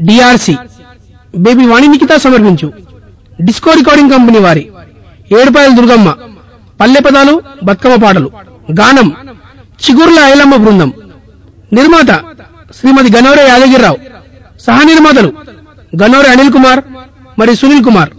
DRC baby వాణి నిఖిత సమర్పించు. Disco recording company వారి. ఏడుపాయల దుర్గమ్మ. పల్లె పదాలు బతుకమ్మ పాటలు. గానం. చిగుర్ల ఐలమ్మ బృందం. నిర్మాత శ్రీమతి గనోరే యాదగిరిరావు. సహ నిర్మాతలు గనోరే అనిల్ కుమార్ మరియు సునీల్ కుమార్.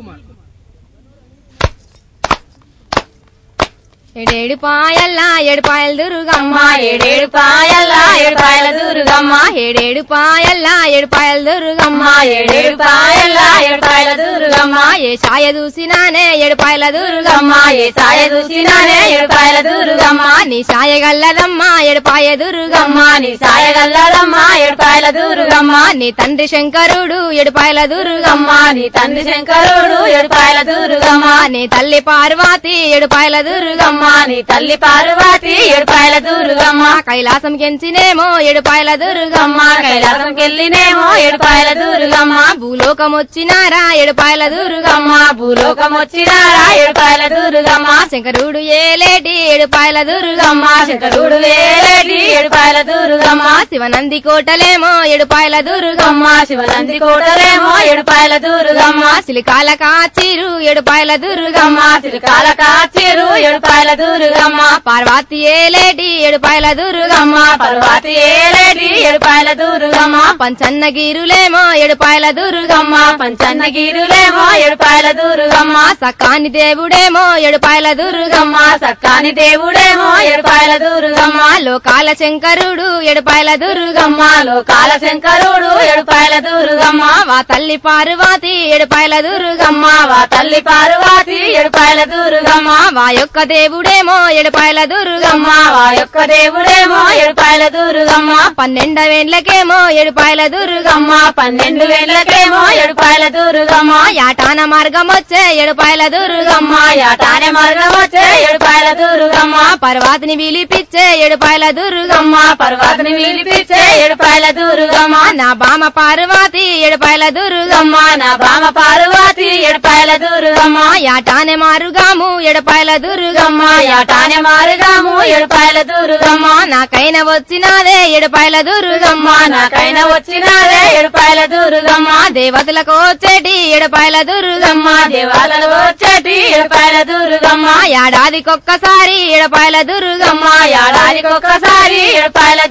ఏడేడు పాయల్లా ఏడు ఏడుపాయల దుర్గమ్మ ఏడేడు పాయల్లా ఏడు పాయల దుర్గమ్మ. ఏడేడు పాయల్లా ఏడు ఏడుపాయల దుర్గమ్మ ఏడేడు పాయల్లా ఏడు పాయల దుర్గమ్మ. ఏ సాయ దూసినానే ఏడు పాయల దుర్గమ్మ. ఏ సాయ దూసినానే ఏడు పాయల దుర్గమ్మ. నీ సాయ గల్లదమ్మ ఏడు పాయ దుర్గమ్మ. నీ సాయ గల్లదమ్మ ఏడు పాయల దుర్గమ్మ. నీ తండ్రి శంకరుడు ఏడు పాయల దుర్గమ్మ. నీ తండ్రి శంకరుడు ఏడు పాయల దుర్గమ్మ. నీ తల్లి పార్వతి ఏడు పాయల దుర్గమ్మ. నీ తల్లి పార్వతి ఏడుపాయల దుర్గమ్మ కైలాసం కెంచినేమో ఏడుపాయల దుర్గమ్మ కైలాసం కెళ్ళినేమో ఏడుపాయల దుర్గమ్మ భూలోకం వచ్చినారా ఏడుపాయల దుర్గమ్మ భూలోకం వచ్చినారా ఏడుపాయల దుర్గమ్మ శంకరుడు ఏలేటి ఏడుపాయల దుర్గమ్మ శంకరుడు వేలేటి ఏడుపాయల దుర్గమ్మ శివనంది కోటలేమో ఏడుపాయల దుర్గమ్మ శివనంది కోటలేమో ఏడుపాయల దుర్గమ్మ సిలికాల కాచిరు ఏడుపాయల దుర్గమ్మ సిరికాల కాచేరు ఏడుపాయల దుర్గమ్మ పార్వతి ఏలేటి ఏడుపాయల దుర్గమ్మ పర్వతి ఏలేటి ఏడుపాయల దుర్గమ్మ పంచన్నగిరులేమో ఏడుపాయల దుర్గమ్మ పంచన్నగిరులేమో ఏడుపాయల దుర్గమ్మ సకాని దేవుడేమో ఏడుపాయల దుర్గమ్మ సక్కాని దేవుడేమో ఏడుపాయల దుర్గమ్మ లోకాల శంకరుడు ఏడుపాయల దుర్గమ్మ లోకాల శంకరుడు ఏడుపాయల దుర్గమ్మ వా తల్లి పార్వతి ఏడుపాయల దుర్గమ్మ వా తల్లి పార్వతి ఏడుపాయల దుర్గమ్మ వా యొక్క దేవుడు దేవుడేమో ఏడుపాయల దుర్గమ్మ వా యొక్క దేవుడేమో ఏడుపాయల దుర్గమ్మ పన్నెండవేండ్లకేమో ఏడుపాయల దుర్గమ్మ పన్నెండు వేళ్ళకేమో ఏడుపాయల దుర్గమ్మ యాటాన మార్గం వచ్చే ఏడుపాయల దుర్గమ్మ యాటానే మార్గం వచ్చే ఏడుపాయల దుర్గమ్మ పర్వాతిని విలిపిచ్చే ఏడుపాయల దుర్గమ్మ పర్వతని విలిపించే ఏడుపాయల దుర్గమ్మ నా బామ పార్వతి ఏడుపాయల దుర్గమ్మ నా బామ పార్వతి ఏడుపాయల దుర్గమ్మ యాటానే మారుగాము ఏడుపాయల దుర్గమ్మ యాటానే మారుదాము ఏడుపాయల దుర్గమ్మ నాకైన వచ్చినాదే ఎడపాయల దుర్గమ్మ నాకైన వచ్చినాదే ఎడపాయల దుర్గమ్మ దేవతలకు వచ్చేటి ఎడపాయల దుర్గమ్మ దేవాలలో వచ్చేటి ఎడపాయల దుర్గమ్మ ఏడాదికొక్కసారి ఎడపాయల దుర్గమ్మ ఏడాదికి ఒక్కసారి ఏడుపాయల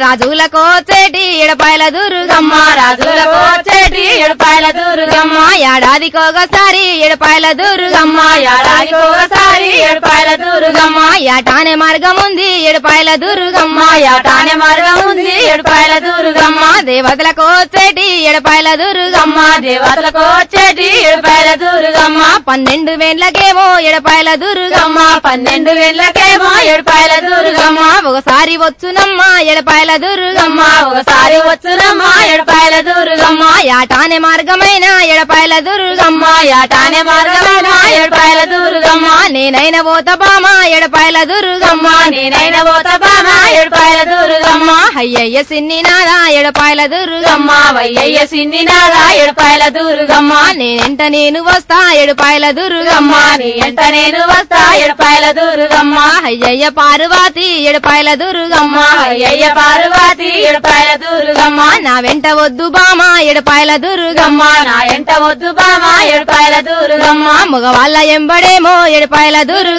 రాజులకు వచ్చేటి ఎడపాయల దుర్గమ్మ రాజులకు వచ్చేటి ఎడపాయల దుర్గమ్మ ఏడాదికొకసారి ఎడపాయల దుర్గమ్మ ఏడాదికి ఒకసారి ఏడుపాయల దుర్గమ్మ యాటానే మార్గం ఉంది ఏడుపాయల దుర్గమ్మ యాటానే మార్గం ఉంది ఏడుపాయల దుర్గమ్మ దేవతలకు వచ్చేటి ఏడుపాయల దుర్గమ్మ దేవతలకు వచ్చేటి ఏడుపాయల దుర్గమ్మ పన్నెండు వేళ్ళకేమో ఏడుపాయల దుర్గమ్మ పన్నెండు వేళ్ళకేమో ఏడుపాయల దుర్గమ్మ ఒకసారి వచ్చునమ్మ ఏడుపాయల దుర్గమ్మ ఒకసారి వచ్చునమ్మ ఏడుపాయల దుర్గమ్మ యాటానే మార్గమైన ఏడుపాయల దుర్గమ్మ యాటానే మార్గమైన ఏడుపాయల దుర్గమ్మ నేనైన పోత బామ ఎడపాయల దుర్గమ్మ నేనైన పోత బామ ఎడపాయల దుర్గమ్మ అయ్యయ్య సిన్ని నాదా ఎడపాయల దుర్గమ్మ వయ్యయ్య సిన్నినారా ఎడపాయల దుర్గమ్మ నేనెంట నేను వస్తా ఎడపాయల దుర్గమ్మ నేనెంట ఎంట నేను వస్తా ఎడపాయల దుర్గమ్మ అయ్యయ్య పార్వతి ఎడపాయల దుర్గమ్మ అయ్యయ్య పార్వతి ఎడపాయల దుర్గమ్మ నా వెంట వద్దు బామ ఎడపాయల దుర్గమ్మ నా వెంట వద్దు బామ ఎడపాయల దుర్గమ్మ మగవాళ్ళ ఎంబడేమో ఎడపాయల దుర్గమ్మ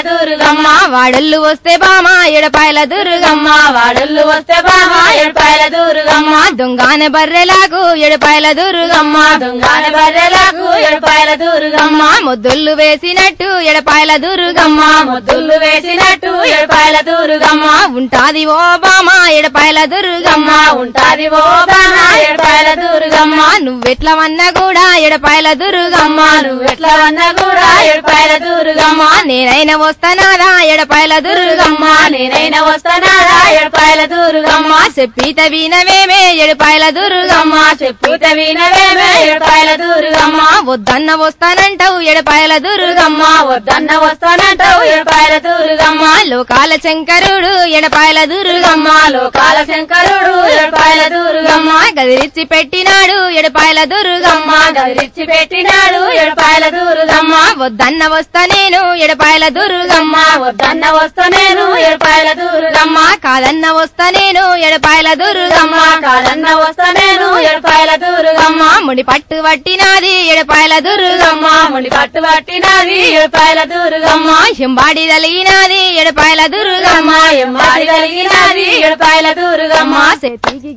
దుర్గమ్మ వాడళ్ళు వస్తే బామ ఏడుపాయల దుర్గమ్మ. వాడుళ్ళు వస్తే బామ ఏడుపాయల దుర్గమ్మ. దొంగానే బర్రెలాగు ఏడుపాయల దుర్గమ్మ. దొంగని బర్రెలకు ఏడుపాయల దుర్గమ్మ ముద్దుళ్ళు వేసినట్టు ఎడపాయల దుర్గమ్మ ముద్దులు వేసినట్టు ఏడుపాయల దుర్గమ్మ ఉంటాది ఓ బామ ఎడపాయల దుర్గమ్మ ఉంటాది ఓ బామ ఏడుపాయల దుర్గమ్మ నువ్వెట్లా వన్నా కూడా ఎడపాయల దుర్గమ్మ నువ్వెట్లా అన్నా కూడా ఏడుపాయల దుర్గమ్మ నేనైన వస్తానాదా ఎడపాయల దుర్గమ్మ నేనైనా వస్తానారా ఏడుపాయల దుర్గమ్మ చెప్పిత వినవేమే ఎడపాయల దుర్గమ్మ చెప్పుత వినవేమే ఏడుపాయల దుర్గమ్మ వద్దన్న వస్తానంటావు ఎడపాయల దుర్గమ్మ. వద్దన్న వస్తానంటావు ఎడపాయల దుర్గమ్మ. లోకాల శంకరుడు ఎడపాయల దుర్గమ్మ. లోకాల శంకరుడు ఎడపాయల దుర్గమ్మ. గదిరిచ్చి పెట్టినాడు ఎడపాయల దుర్గమ్మ గదిరిచ్చి పెట్టినాడు ఎడపాయల దుర్గమ్మ వద్దన్న వస్తా నేను ఎడపాయల దుర్గమ్మ వద్దన్న వస్తా నేను ఎడపాయల దుర్గమ్మ కాదన్న వస్తా నేను ఎడపాయల దుర్గమ్మ కాదన్న వస్తా నేను ఎడపాయల దుర్గమ్మ ముడి పట్టు పట్టినాది ఎడపాయల దుర్గమ్మ ముడి పట్టు పట్టినాది ఎడపాయల దుర్గమ్మ ఎంబాడి తలిగినాది ఎడపాయల దుర్గమ్మ ఎంబాడి కలిగినది ఎడపాయల దుర్గమ్మ చేతికి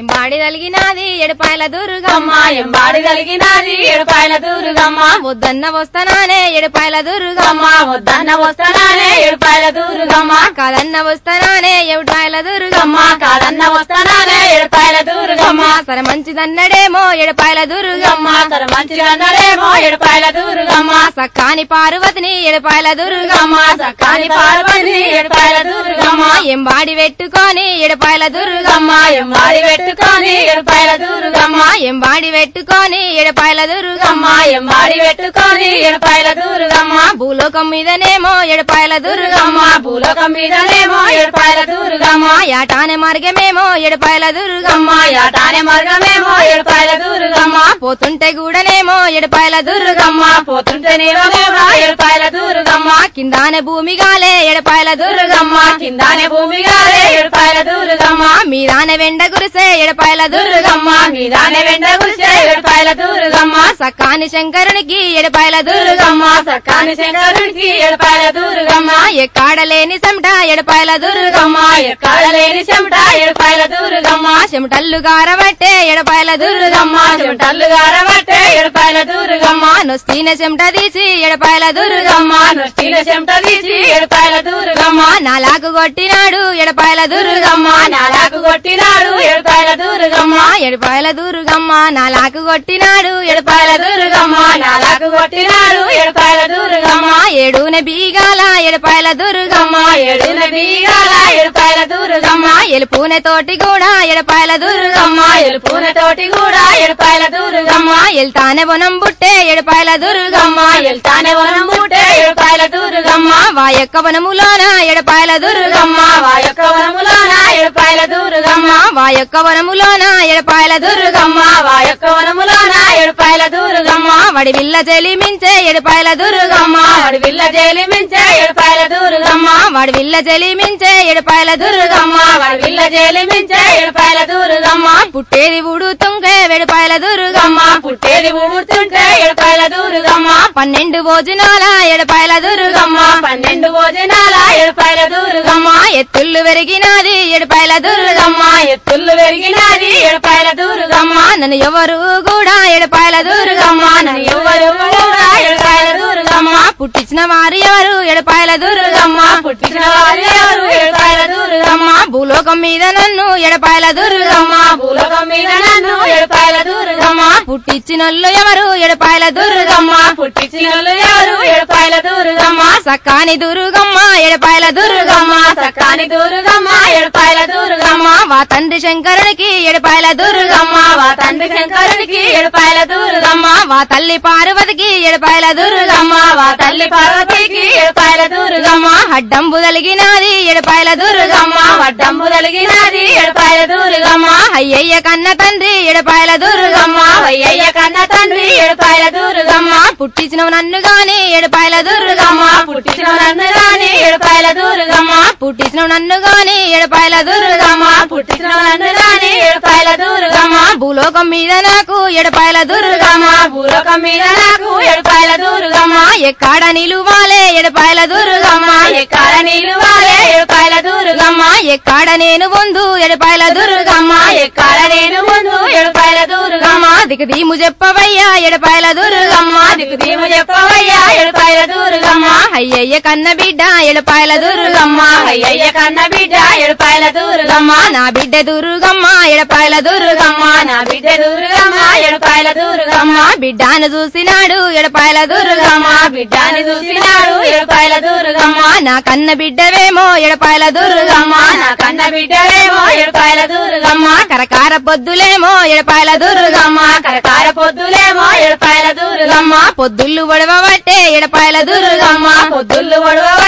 ఎంబాడి తలిగినాది ఎడపాయల దుర్గమ్మ ఎంబాడి కలిగినది ఏడుపాయల దుర్గమ్మ. వద్దన్న వస్తానానే ఎడపాయల దుర్గమ్మ. వద్దన్న వస్తానే ఏడుపాయల దుర్గమ్మ. కాదన్న వస్తానానే ఎడపాయల దుర్గమ్మ. కాదన్న వస్తానే ఏడుపాయల దుర్గమ్మ. సరే మంచిదన్నడేమో ఎడపాయల దుర్గమ్మ తన మంచిదన్నడేమో ఏడుపాయల దుర్గమ్మ సక్కాని పార్వతిని ఎడపాయల దుర్గమ్మ సక్కాని పార్వతి ఏడుపాయల దుర్గమ్మ ఎంబాడి పెట్టుకొని ఎడపాయల దుర్గమ్మ ఎంబాడి పెట్టుకొని ఏడుపాయల దుర్గమ్మ ఎంబాడి పెట్టుకొని ఎడపాయల దుర్గమ్మ ఎంబాడి పెట్టుకొని ఏడుపాయల దుర్గమ్మ భూలోకం మీదనేమో ఎడపాయల దుర్గమ్మ భూలోకం మీదనేమో ఏడుపాయల దుర్గమ్మ యాటానే మార్గమేమో ఎడపాయల దుర్గమ్మ యాటానే మార్గమేమో ఎడపాయల దుర్గమ్మ పోతుంటే గూడనేమో ఎడపాయల దుర్గమ్మ పోతుంటే నీవనేమో ఎడపాయల దుర్గమ్మ కిందానే భూమి గాలే ఎడపాయల దుర్గమ్మ కిందానే భూమి గాలే ఎడపాయల దుర్గమ్మ మీదానే వెండ గురిసే ఎడపాయల దుర్గమ్మ మీదానే వెండ గురిసే ఎడపాయల దుర్గమ్మ సక్కాని శంకరునికి ఎడపాయల దుర్గమ్మ సక్కాని శంకరునికి ఎడపాయల దుర్గమ్మ ఎక్కడలేని సెమట ఎడపాయల దుర్గమ్మ ఎక్కడలేని చెమట ఎడపాయల దుర్గమ్మ చెమటల్లు గారబట్టే ఎడపాయల దుర్గమ్మ చెమటల్లు గారబట్టే ఎడపాయల దుర్గమ్మ. నొస్తీన చెమట తీసి ఎడపాయల దుర్గమ్మ నొస్తీన చెమట తీసి ఎడపాయల దుర్గమ్మ. నాలాకు కొట్టినాడు ఎడపాయల దుర్గమ్మ నాలాకు కొట్టినాడు ఎడపాయల దుర్గమ్మ. ఎడపాయల దుర్గమ్మ నాలాకు కొట్టినాడు ఎడపాయల దుర్గమ్మా దుర్గమ్మ నాలాకు కొట్టినాడు ఎడపాయల దుర్గమ్మ. ఏడున బీగాల ఎడపాయల దుర్గమ్మ ఏడున బీగాల ఎడపాయల దుర్గమ్మ. ఎలుపునే తోటి కూడా ఎడపాయల దుర్గమ్మ. ఎలుపున తోటి కూడా ఏడుపాయల దుర్గమ్మ ఎల్తానే వనం బుట్టే ఎడపాయల దుర్గమ్మ ఎల్తానే వనం బుట్టే ఏడుపాయల దుర్గమ్మ వాయొక్క వనములోన ఎడపాయల దుర్గమ్మ వా యొక్క వనములోన ఏడుపాయల దుర్గమ్మ వాయొక్క వనములోన ఎడపాయల దుర్గమ్మ వా యొక్క వనములోన ఏడుపాయల దుర్గమ్మ వడి విల్ల చెలిమించే ఎడపాయల దుర్గమ్మ వాడి విల్ల జైలి మించే ఏడుపాయల దుర్గమ్మ వాడి విల్ల చెలిమించే ఎడపాయల దుర్గమ్మ వాడి విల్ల జైలి మించే ఏడుపాయల దుర్గమ్మ పుట్టేది ఊడుతుంటే వెడపాయల దుర్గమ్మ. పుట్టేది ఊడుతుంటే ఎడపాయల దుర్గమ్మ. పన్నెండు భోజనాల ఎడపాయల దుర్గమ్మ. పన్నెండు భోజనాల ఏడుపాయల దుర్గమ్మ. ఎత్తుళ్ళు పెరిగినాది ఎడపాయల దుర్గమ్మ. ఎత్తుళ్ళు పెరిగినది ఎడపాయల దుర్గమ్మ. నన్ను ఎవరు కూడా ఎడపాయల దుర్గమ్మ. నన్ను ఎవరు కూడా ఎడపాయల దుర్గమ్మ. పుట్టించిన వారు ఎవరు ఎడపాయల దుర్గమ్మ. పుట్టించిన వారు దుర్గమ్మ భూలోకం మీద నన్ను ఎడపాయల దుర్గమ్మ భూలోకం మీద నన్ను ఎడపాయల దుర్గమ్మ పుట్టించినోళ్ళు ఎవరు ఎడపాయల దుర్గమ్మ పుట్టించినోళ్ళు ఎవరు ఎడపాయల దుర్గమ్మ సక్కాని దుర్గమ్మ ఎడపాయల దుర్గమ్మ సక్కాని దుర్గమ్మ ఎడపాయల దుర్గమ్మ వా తండ్రి శంకరునికి ఎడపాయల దుర్గమ్మ వా తండ్రి శంకరునికి ఎడిపాయల దుర్గమ్మ వా తల్లి పార్వతికి ఎడపాయల దుర్గమ్మ వా తల్లి పార్వతికి ఎడిపాయల దుర్గమ్మ అడ్డంబు తలిగినాది ఎడపాయల దుర్గమ్మ వడ్డంబు కలిగినది ఎడిపాయల దుర్గమ్మ అయ్యయ్య కన్న తండ్రి ఎడపాయల దుర్గమ్మ అయ్యయ్య కన్న తండ్రి ఎడిపాయల దుర్గమ్మ పుట్టించిన నన్ను గాని ఎడపాయల దుర్గమ్మ పుట్టించిన నన్ను గాని ఎడిపాయల దుర్గమ్మ పుట్టించిన నన్ను గాని ఎడపాయల దుర్గమ్మ పుట్టించిన నన్ను రాని ఏడుపాయల దుర్గమ్మ. భూలోకం మీద నాకు ఎడపాయల దుర్గమ్మ. భూలోకం మీద నాకు దుర్గమ్మ ఎక్కడ నిలువాలే ఎడపాయల దుర్గమ్మ ఎక్కడ నిలువాలే ఎడపాయల దుర్గమ్మ ఎక్కడ నేను బొందు ఎడపాయల దుర్గమ్మ ఎక్కడ నేను బొందు ఎడపాయల దుర్గమ్మ దిక్కు దీము చెప్పవయ్యా ఎడపాయల దుర్గమ్మ దిక్కు దీము చెప్పవయ్యా ఎడపాయల దుర్గమ్మ అయ్యయ్య కన్న బిడ్డ ఎడపాయల దుర్గమ్మ అయ్యయ్య కన్న బిడ్డ ఎడపాయల దుర్గమ్మ నా బిడ్డ దుర్గమ్మ ఎడపాయల దుర్గమ్మ నా బిడ్డ దుర్గమ్మ ఎడపాయల దుర్గమ్మ బిడ్డాను చూసినాడు ఎడపాయల దుర్గమ్మ బిడ్డాని చూసినాడు ఏడుపాయల దుర్గమ్మ. నా కన్న బిడ్డవేమో ఎడపాయల దుర్గమ్మ. నా కన్న బిడ్డవేమో ఏడుపాయల దుర్గమ్మ. కరకార పొద్దులేమో ఎడపాయల దుర్గమ్మ. కరకార పొద్దులేమో ఏడుపాయల దుర్గమ్మ. పొద్దుళ్ళు ఒడవబట్టే ఎడపాయల దుర్గమ్మ. పొద్దుళ్ళు ఏడుపాయల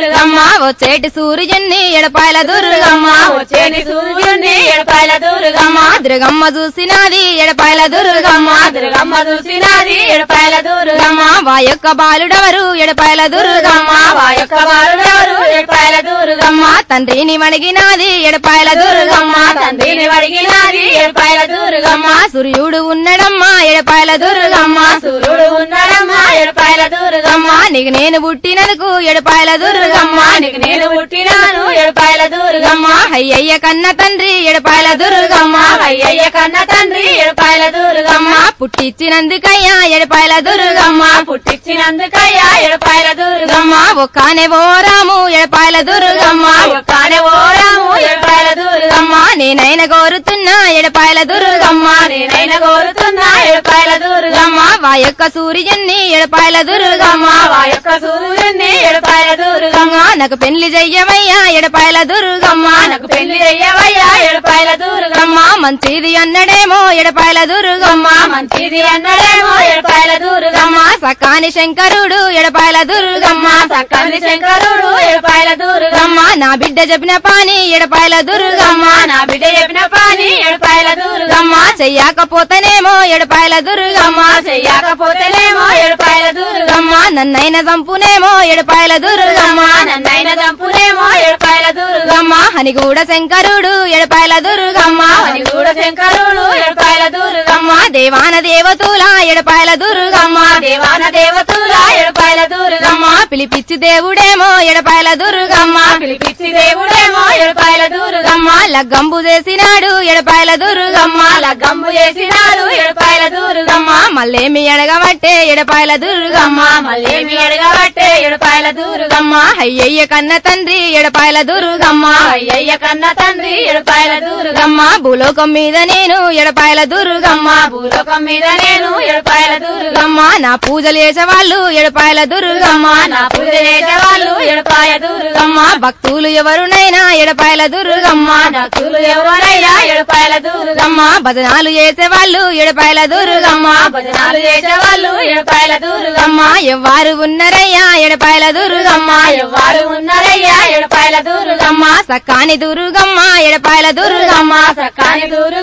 దుర్గమ్మ వచ్చేటి సూర్యుని ఎడపాయల దుర్గమ్మ వచ్చేటి సూర్యుని ఎడపాయల దుర్గమ్మ. దుర్గమ్మ చూసినది ఎడపాయల దుర్గమ్మ దుర్గమ్మ చూసినది ఎడపాయల దుర్గమ్మ. వా యొక్క బాలుడవరు ఎడపాయల దుర్గమ్మ వా యొక్క వారుడెవరు ఎడపాయల దుర్గమ్మ. తండ్రిని వణిగినది ఎడపాయల దుర్గమ్మ తండ్రిని వణిగినది ఎడపాయల దుర్గమ్మ. సూర్యుడు ఉన్నడమ్మ ఎడపాయల దుర్గమ్మ. సూర్యుడు ఉన్నడమ్మ ఎడపాయల దుర్గమ్మ. నీకు నేను పుట్టినందుకు ఎడపాయల దుర్గమ్మ. నీకు నేను పుట్టినాను ఎడపాయల దుర్గమ్మ అయ్యయ్య కన్న తండ్రి ఎడపాయల దుర్గమ్మ అయ్యయ్య కన్న తండ్రి ఎడపాయల దుర్గమ్మ పుట్టించినందుకయ్యా ఎడపాయల దుర్గమ్మ పుట్టించినందుకయ్యా ఎడపాయల దుర్గమ్మ ఒక్కనే ఓరాము ఎడపాయల దుర్గమ్మ ఒక్కనే ఓరాము ఎడపాయల దుర్గమ్మ నేనైన కోరుతున్నా ఎడపాయల దుర్గమ్మ నేనైనా కోరుతున్నా ఎడపాయల దుర్గమ్మ వా యొక్క సూర్యుని ఎడపాయల దుర్గమ్మ వా యొక్క సూర్యుని ఎడపాయల దుర్గమ్మ నాకు పెళ్ళి చెయ్యవయ్యా ఎడపాయల దుర్గమ్మ నాకు పెళ్ళి అయ్యవయ్యా ఎడపాయల దుర్గమ్మ మంచిది అన్నడేమో ఎడపాయల దుర్గమ్మ మంచిది అన్నడేమో ఎడపాయల దుర్గమ్మ సకాని శంకరుడు ఎడపాయల దుర్గమ్మ సకాని శంకరుడు ఎడపాయల దుర్గమ్మ నా బిడ్డ చెప్పిన పాని ఎడపాయల దుర్గమ్మ నా బిడ్డ చెప్పిన పాని ఎడపాయల దుర్గమ్మ చెయ్యకపోతేనేమో ఎడపాయల దుర్గమ్మ చెయ్యకపోతేనేమో ఎడపాయల దుర్గమ్మ నన్నైన చంపునేమో ఎడపాయల దుర్గమ్మ నన్నైన దంపునేమో ఎడపాయల దుర్గమ్మ దుర్గమ్మ హనిగూడ శంకరుడు ఎడపాయల దుర్గమ్మ అని కూడా శంకరుడు ఎడపాయల దుర్గమ్మ దేవాన దేవతుల ఎడపాయల దుర్గమ్మ దేవాన దేవతుల ఎడపాయల దుర్గమ్మ పిలిపిచ్చి దేవుడేమో ఎడపాయల దుర్గమ్మ పిలిపిచ్చి దేవుడేమో ఎడపాయల దుర్గమ్మ లగ్గంబు చేసినాడు ఎడపాయల దుర్గమ్మ లగ్గంబు చేసినాడు ఎడపాయల దుర్గమ్మ మళ్ళేమి ఎడగబట్టే ఎడపాయల దుర్గమ్మ మళ్ళేమి ఎడగబట్టే ఎడపాయల దుర్గమ్మ అయ్యయ్య కన్న తండ్రి ఎడపాయల దుర్గమ్మ అయ్యయ్య కన్న తండ్రి ఎడపాయల దుర్గమ్మ భూలోకం మీద నేను ఎడపాయల దుర్గమ్మ భూలోకం మీద నేను ఎడపాయల దుర్గమ్మ నా పూజలు చేసేవాళ్ళు ఎడపాయల దుర్గమ్మ నా పూజ చేసేవాళ్ళు ఎడపాయ దుర్గమ్మ భక్తులు ఎవరునైనా ఎడపాయల దుర్గమ్మ భక్తులు ఎవరైనా ఎడపాయల దుర్గమ్మ భజనాలు చేసేవాళ్ళు ఎడపాయల దుర్గమ్మ భజనాలు చేసేవాళ్ళు ఎడపాయల దుర్గమ్మ దుర్గమ్మ ఎవ్వారు ఉన్నరయ్యా ఎడపాయల దుర్గమ్మ ఎవ్వరు ఉన్నారయ్యా ఎడపాయల దుర్గమ్మ సక్కాని దుర్గమ్మ ఎడపాయల దుర్గమ్మ సకాని దుర్గమ్మ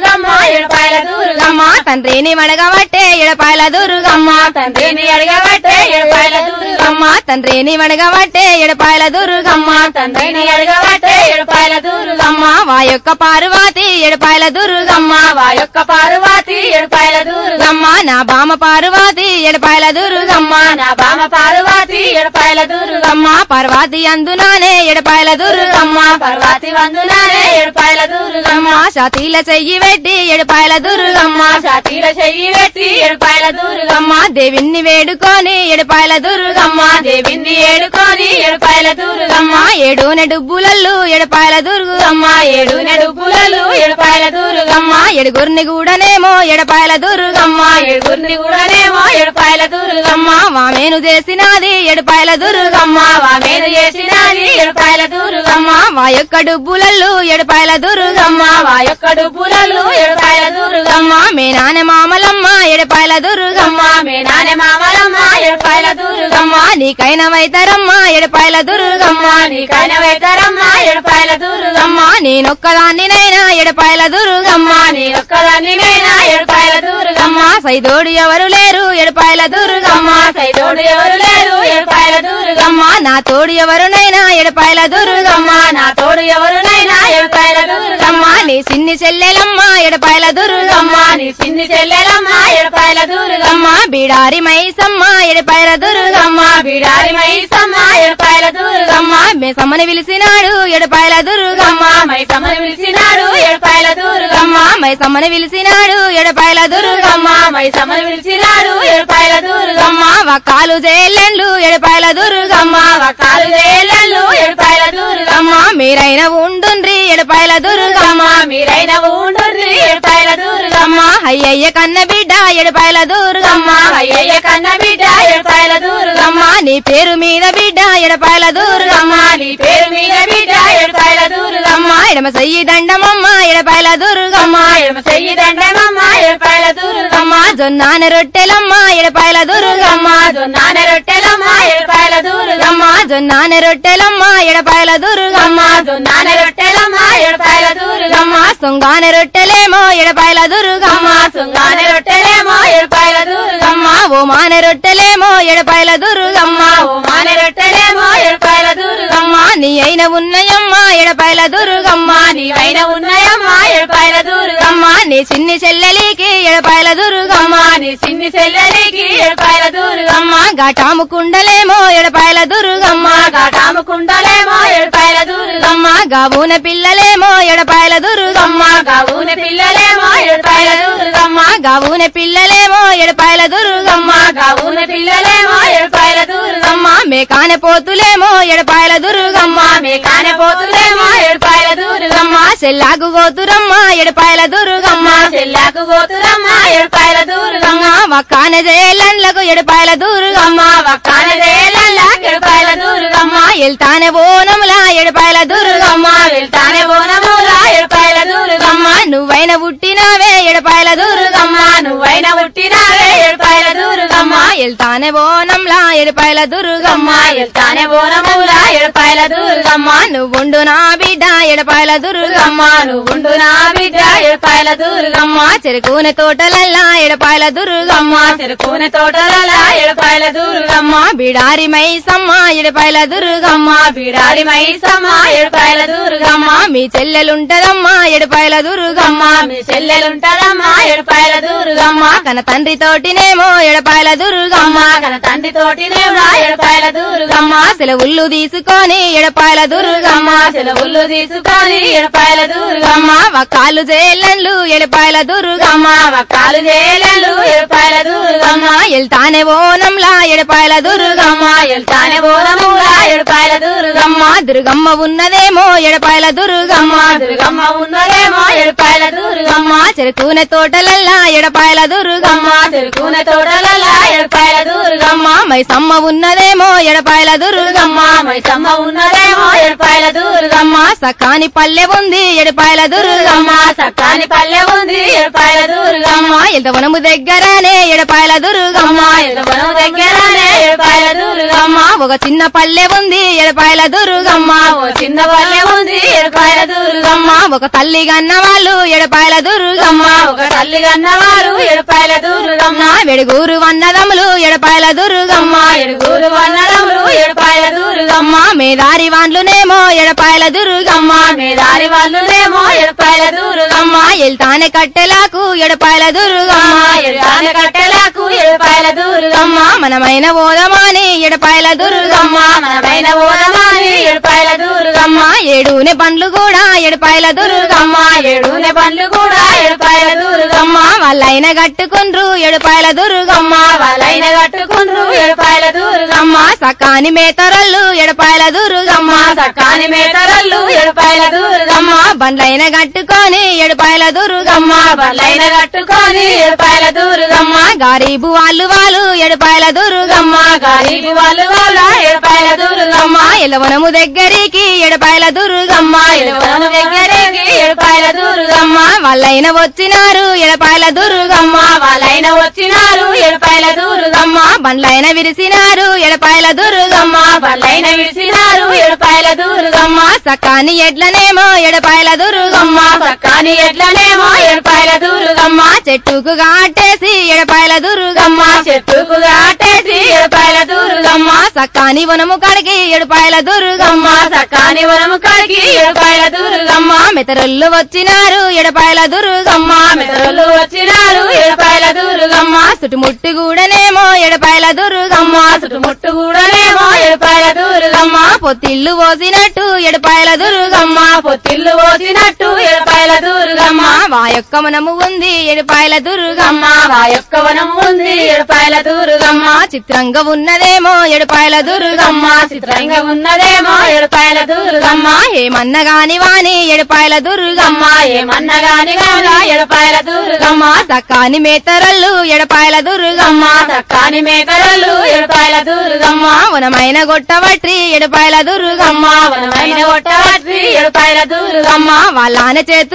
తండ్రిని వడగబట్టే ఎడపాయల దుర్గమ్మ తండ్రిని అడగబట్టే ఎడపాయల దుర్గమ్మ తండ్రిని వడగబట్టే ఎడపాయల దుర్గమ్మ తండ్రిని అడగబట్టే ఎడపాయల దుర్గమ్మ వా యొక్క పార్వతి ఎడపాయల దుర్గమ్మ వా యొక్క పార్వతి ఎడపాయల దుర్గమ్మ నా బామ పార్వతి ఎడపాయల దుర్గమ్మ నా బామ పార్వతి ఎడపాయల దుర్గమ్మ దుర్గమ్మ పార్వతి అందునానే ఎడపాయల దుర్గమ్మ పార్వతి అందునానే ఎడపాయల దుర్గమ్మ సతీల చెయ్యి పెట్టి ఎడపాయల దుర్గమ్మ చెయ్యి పెట్టి ఎడపాయల దుర్గమ్మ దేవిని వేడుకొని ఎడపాయల దుర్గమ్మ దేవిని ఏడుకొని ఎడపాయల దుర్గమ్మ దుర్గమ్మ ఏడున డుబ్బులల్లు ఎడపాయల దుర్గమ్మ ఏడు నెడుపులలు ఎడపాయల దుర్గమ్మ ఎడుగురిని కూడానేమో ఎడపాయల దుర్గమ్మ ఏడుగురిని కూడానేమో ఎడపాయల దుర్గమ్మ వామేను చేసినది ఎడపాయల దుర్గమ్మ వామేను చేసినది ఎడపాయల దుర్గమ్మ వా యొక్క డుబ్బులల్లు ఎడపాయల దుర్గమ్మ వా యొక్క డుబ్బులలు ఎడపాయల దుర్గమ్మ మే నాన్న మామలమ్మ ఎడపాయల దుర్గమ్మ మే నానే మామలమ్మ ఎడపాయల దుర్గమ్మ నీకైన వైతరమ్మ ఎడపాయల దుర్గమ్మ నీకైన వెతరమ్మ ఎడపాయల దుర్గమ్మ నేనొక్కదాన్నినైనా ఎడపాయల దుర్గమ్మ నీ ఒక్కదాన్ని నైనా ఎడపాయల దుర్గమ్మ సైదోడు ఎవరు లేరు ఎడపాయల దుర్గమ్మ సైదోడు ఎవరు లేరు ఎడపాయల దుర్గమ్మ నా తోడు ఎవరునైనా ఎడపాయల దుర్గమ్మ నా తోడు ఎవరునైనా ఎడపాయల దుర్గమ్మ నీ సిన్ని చెల్లెలమ్మ ఎడపాయల దుర్గమ్మ నీ చిన్ని చెల్లెలమ్మ ఎడపాయల దుర్గమ్మ బీడారి మైసమ్మ ఎడపాయల దుర్గమ్మ బిడారి మైసమ్మ ఎడపాయల దుర్గమ్మ దుర్గమ్మ మెసమ్మని పిలిచినాడు ఎడపాయల దుర్గమ్మ మైసమ్మని పిలిచినాడు ఎడపాయల దుర్గమ్మ మైసమ్మని పిలిచినాడు ఎడపాయల దుర్గమ్మ మైసమ్మని పిలిచినాడు ఎడపాయల దుర్గమ్మ వకాలు జైలెండ్లు ఎడపాయల దుర్గమ్మ వకాలు వేలలు ఎడపాయల దుర్గమ్మ మీరైన ఉండుండ్రి ఎడపాయల దుర్గమ్మ మీరైన ఉండుర్రి ఎడపాయల దుర్గమ్మ దూరుగమ్మ అయ్యయ్య కన్న బిడ్డ ఎడపాయల దూరుగమ్మ అయ్యయ్య కన్న బిడ్డ ఎడపాయల నీ పేరు మీద బిడ్డ ఎడపాయల దుర్గమ్మ నీ పేరు మీద బిడ్డ ఎడపాయల దుర్గమ్మ ఎడమ సయ్యి దండమమ్మ ఎడపాయల దుర్గమ్మ ఎడమ సయ్యి దండమమ్మ ఎడపాయల దూరుగమ్మ జొన్నాన రొట్టెలమ్మ ఎడపాయల దూరుగమ్మ జొన్నాన రొట్టెలమ్మ ఎడపాయల దూరుగమ్మ జొన్నాన రొట్టెలమ్మ ఎడపాయల దూరుగమ్మ జొన్నాన రొట్టెలమ్మ ఎడపాయల దూరుగమ్మ సొంగాన రొట్టెలేమో ఎడపాయల దూరుగమ్మ సొంగాన రొట్టెలేమో ఎడపాయల దూరుగమ్మ ఓమాన రొట్టెలేమో ఎడపాయల దూరుగమ్మ ఓ మాన రొట్టెలేమో ఎడపాయల దుర్గమ్మ. నీ అయిన ఉన్నయమ్మ ఎడపాయల దుర్గమ్మ. నీవైన దుర్గమ్మ. నీ చిన్ని చెల్లెలికి ఎడపాయల దుర్గమ్మ. నీ చిన్ని చెల్లెలికి దుర్గమ్మ ఘటాము కుండలేమో ఎడపాయల దుర్గమ్మ గాటాము కుండలేమో ఎడపాయల దుర్గమ్మ గావున పిల్లలేమో ఎడపాయల దుర్గమ్మ గావున పిల్లలేమో ఎడపాయల దుర్గమ్మ గావున పిల్లలేమో ఎడపాయల దుర్గమ్మ గావున పిల్లలేమో ఎడపాయల దుర్గమ్మ మేకాన పోతులేమో ఎడపాయల దుర్గమ్మ మేకాన పోతులేమో ఎడపాయల దుర్గమ్మ సెల్లాకు గోతురమ్మ ఎడపాయల దుర్గమ్మ సెల్లాకు గోతురమ్మ ఎడపాయల దుర్గమ్మ వక్కాన జయలండ్లకు ఎడపాయల దుర్గమ్మ. వక్కాన జయలల్లా ఏడుపాయల దుర్గమ్మ. ఎల్తానే బోనములా ఎడపాయల దుర్గమ్మ. వెళ్తానే బోనముల ఏడుపాయల దుర్గమ్మ. నువ్వైన పుట్టినావే ఎడపాయల దుర్గమ్మ. నువ్వైన పుట్టినావే దుర్గమ్మ ఎల్తానే బోనంలా ఎడిపాయల దుర్గమ్మ వెళ్తానే బోనముల ఎడిపాయల దుర్గమ్మ. నువ్వుండు నా బిడ్డ ఎడపాయల దుర్గమ్మ. నువ్వుండు నా బిడ్డ ఎడపాయల దుర్గమ్మ. చెరుకునే తోటలల్లా ఎడపాయల దుర్గమ్మ. చెరుకున తోటలల్లా ఎడపాయల దుర్గమ్మ. బిడారి మైసమ్మ ఎడపాయల దుర్గమ్మ. బిడారి మైసమ్మ ఎడపాయల దుర్గమ్మ. మీ చెల్లెలుంటదమ్మా ఎడపాయల దుర్గమ్మ. మీ చెల్లెలుంటదమ్మా ఎడపాయల దుర్గమ్మ. కన తండ్రి తోటినేమో ఎడపాయల దుర్గమ్మ కన తండ్రి తోటి దేవుడు దుర్గమ్మ సెలవుళ్ళు తీసుకొని ఎడపాయల దుర్గమ్మ సెలవుళ్ళు తీసుకొని ఎడపాయల దుర్గమ్మ. వకాలు జేలన్లు ఎడపాయల దుర్గమ్మ వక్కాలు జేలన్లు ఎడపాయల దుర్గమ్మ. ఎల్తానే ఓనంలా ఎడపాయల దుర్గమ్మ ఎల్తానే బోనముగా ఎడపాయల దుర్గమ్మ. దుర్గమ్మ ఉన్నదేమో ఎడపాయల దుర్గమ్మ దుర్గమ్మ ఉన్నదేమో ఎడపాయల దుర్గమ్మ. చెరుకునే తోటలల్లా ఎడపాయల దుర్గమ్మ చెరుకున తోటలల్లా ఎడపాయల దుర్గమ్మ. మైసమ్మ ఉన్నదేమో ఎడపాయల దుర్గమ్మ మైసమ్మ ఉన్నదేమో ఎడపాయల దుర్గమ్మ. సకాని పల్లె ఉంది ఎడపాయల దుర్గమ్మ. సకాని పల్లె ఉంది ఎడపాయల దుర్గమ్మ. ఎల్తవనము దగ్గరనే ఎడపాయల దుర్గమ్మ. ఎదుగునం దగ్గరనే దుర్గమ్మ ఒక చిన్న పల్లె ఉంది ఎడపాయల దుర్గమ్మ ఓ చిన్న పల్లె ఉంది ఏడుపాయల దుర్గమ్మ ఒక తల్లి గన్న వాళ్ళు ఎడపాయల దుర్గమ్మ ఒక తల్లి కన్నవారు ఏడుపాయల దుర్గమ్మ వెడుగూరు వన్నదములు ఎడపాయల దుర్గమ్మ ఎడుగురు వన్నరములు ఏడుపాయల దుర్గమ్మ మేదారి వాండ్లునేమో ఎడపాయల దుర్గమ్మ మేదారి వాళ్ళునేమో ఏడుపాయల దుర్గమ్మ ఎల్తానే కట్టెలకు ఎడపాయల దుర్గమ్మ ఎడతాన కట్టెలకు ఏడుపాయల దుర్గమ్మ మనమైన ఓదమాని ఎడపాయల దుర్గమ్మ మనమైన ఓదమాని ఏడుపాయల దుర్గమ్మ ఏడునే పండ్లు కూడా ఎడపాయల దుర్గమ్మ. ఏడునే పండ్లు కూడా ఏడుపాయల దుర్గమ్మ. వాళ్ళైన కట్టుకుండ్రు ఎడపాయల దుర్గమ్మ. వాళ్ళైన కట్టుకుండ్రు ఏడుపాయల దుర్గమ్మ. సకాని మేతరళ్ళు ఎడపాయల దుర్గమ్మ. సకాని మేతరళ్ళు ఏడుపాయల దుర్గమ్మ. బండ్లైన కట్టుకొని ఎడపాయల దుర్గమ్మ. బండ్లైన కట్టుకొని ఏడుపాయల దుర్గమ్మ. గారీబు వాళ్ళు వాళ్ళు ఎడపాయల దుర్గమ్మ. గారీబు వాళ్ళు దుర్గమ్మ. ఎలవనము దగ్గరికి ఎడపాయల దుర్గమ్మ. ఎలువను దగ్గరికి ఏడుపాయల దుర్గమ్మ. వాళ్ళైన వచ్చినారు ఎడపాయల దుర్గమ్మ. వాళ్ళైన వచ్చినారు ఏడుపాయల దుర్గమ్మ. బండ్లైన విరిసినారు ఎడపాయల దుర్గమ్మ. బల్లైన విడిసినారు ఎడపాయల దుర్గమ్మ సకాని ఎడ్లనేమో ఎడపాయల దుర్గమ్మ సకాని ఎట్లనేమో ఎడపాయల దుర్గమ్మ. చెట్టుకు గాటేసి ఎడపాయల దుర్గమ్మ చెట్టుకు కాటేసి ఎడపాయల దుర్గమ్మ. సకాని వనము కడిగి ఎడపాయల దుర్గమ్మ సకాని వనము కడిగి ఎడపాయల దుర్గమ్మ. మెతరొల్లు వచ్చినారు ఎడపాయల దుర్గమ్మ మిత్రులు వచ్చినారు ఎడపాయల దుర్గమ్మ. చుట్టుముట్టు కూడానేమో ఎడపాయల దుర్గమ్మ చుట్టుముట్టు కూడానేమో ఎడపాయల దుర్గమ్మ. పొత్తిల్లు పోసినట్టు ఎడపాయల దుర్గమ్మ పొత్తిల్లు పోసినట్టు ఏడుపాయల దుర్గమ్మ మా యొక్క మనము ఉంది ఎడపాయల దుర్గమ్మ మా యొక్క వనం ఉంది ఏడుపాయల దుర్గమ్మ చిత్రంగా ఉన్నదేమో ఎడపాయల దుర్గమ్మ చిత్రంగా ఉన్నదేమో ఏడుపాయల దుర్గమ్మ ఏమన్న గాని వాని ఎడపాయల దుర్గమ్మ ఏమన్నా గాని గాని ఏడుపాయల దుర్గమ్మ సకాని మేతరల్లు ఎడపాయల దుర్గమ్మ సక్కాని మేకరలు ఏడుపాయల దుర్గమ్మ వనమైన గొట్టవట్రి ఎడపాయల దుర్గమ్మ వనమైన ఒట్టవట్రి ఏడుపాయల దుర్గమ్మ వాళ్ళ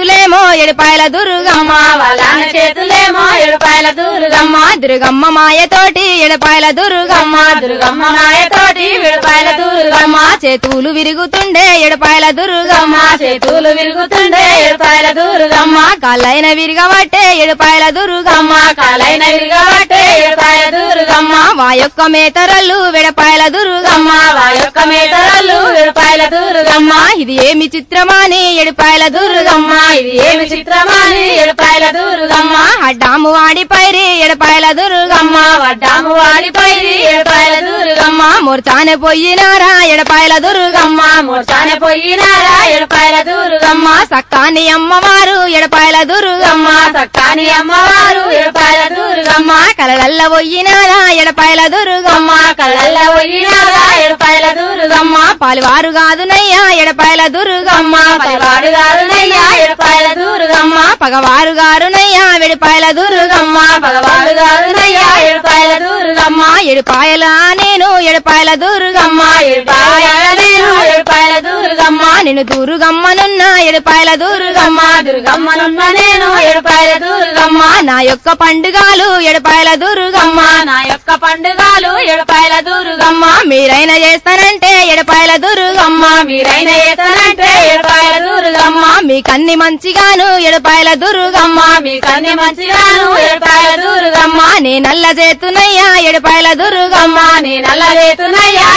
చేతులేమో ఎడిపాయల దుర్గమ్మ వాళ్ళ చేతులేమో ఎడిపాయల దుర్గమ్మ దుర్గమ్మ మాయతోటి ఎడిపాయల దుర్గమ్మ దుర్గమ్మ మాయతోటి విడిపాయల దుర్గమ్మ. చేతులు విరుగుతుండే ఎడిపాయల దుర్గమ్మ చేతులు విరుగుతుండే ఎడిపాయల దుర్గమ్మ. కాలైన విరగబట్టే ఎడిపాయల దుర్గమ్మ కాలైన విరగబట్టే ఎడిపాయల దుర్గమ్మ. మా యొక్క మేతరల్లు వెడపాయల దుర్గమ్మ వా యొక్క మేతరాలు ఏడుపాయల దుర్గమ్మ. ఇది ఏమి చిత్రమాని ఎడిపాయల దుర్గమ్మ? ఇది ఏమి చిత్రమాని ఏడుపాయల దుర్గమ్మ అడ్డాము వాడి పైరి ఎడపాయల దుర్గమ్మ వడ్డాము వాడిపై ఏడుపాయల దుర్గమ్మ మూర్చానే పోయినారా ఎడపాయల దుర్గమ్మ మూర్చానే పోయినారా ఏడుపాయల దుర్గమ్మ సక్కాని అమ్మవారు ఎడపాయల దుర్గమ్మ సక్కాని అమ్మవారు ఏడుపాయల దుర్గమ్మ కలగల్ల పోయినారా ఎడపాయల దుర్గమ్మ కళ్ళల్ల పోయినారా ఏడుపాయల దుర్గమ్మ పాలువారు కాదునయ్యా ఎడపాయల దుర్గమ్మ పైవాడు గారునయ్యా ఏడుపాయల దూరుగమ్మ పగవారు గారునయ్యా వెడిపాయల దూరుగమ్మ పగవారు గారునయ్యా ఏడుపాయల దూరుగమ్మ. ఎడిపాయల నేను ఎడపాయల దూరుగమ్మ ఏడుపాయల నేను ఏడుపాయల దూరుగమ్మ. నేను దూరుగమ్మనున్న ఎడపాయల దుర్గమ్మ దుర్గమ్మనున్న నేను ఏడుపాయల దూరుగమ్మ. నా యొక్క పండుగలు ఎడపాయల దూరుగమ్మ. నా యొక్క పండుగలు ఏడుపాయల దూరుగమ్మ. మీరైన చేస్తానంటే ఎడపాయల దూరుగమ్మ. మీరైన చేస్తానంటే ఎడపాయల దూరుగమ్మ. మీ కన్ని మంచిగాను ఎడపాయల దుర్గమ్మ మీ కన్నె మంచిగాను ఎడపాయల దుర్గమ్మ నీ నల్ల చేతునయ్యా ఎడపాయల దుర్గమ్మ నీ నల్ల చేతునయ్యా.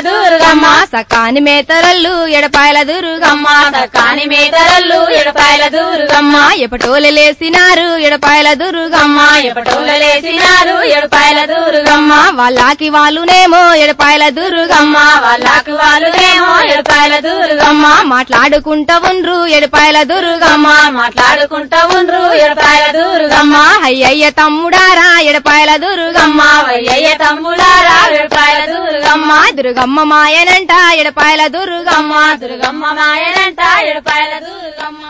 దుర్గమ్మ సకాని మేతరల్లు ఎడపాయల దుర్గమ్మ కాని మేతరల్లు ఏడుపాయల దుర్గమ్మ. ఎపటోలు లేసినారు ఎడపాయల దుర్గమ్మ. ఎప్పటోళ్ళ లేచినారు ఏడుపాయల దుర్గమ్మ. వాళ్ళకి వాళ్ళునేమో ఎడపాయల దుర్గమ్మ. వాళ్ళకు వాళ్ళునేమో ఏడుపాయల దుర్గమ్మ. మాట్లాడుకుంటా ఉండ్రు ఎడపాయల దుర్గమ్మ. మాట్లాడుకుంటా ఉండ్రు ఏడుపాయల దుర్గమ్మ. అయ్యయ్య తమ్ముడారా ఎడపాయల దుర్గమ్మ. వయ్యయ్య తమ్ముడారా ఏడుపాయల దుర్గమ్మ. దుర్గమ్మ దుర్గమ్మ మాయనంట ఎడపాయల దుర్గమ్మ దుర్గమ్మ మాయనంట ఎడపాయల దుర్గమ్మ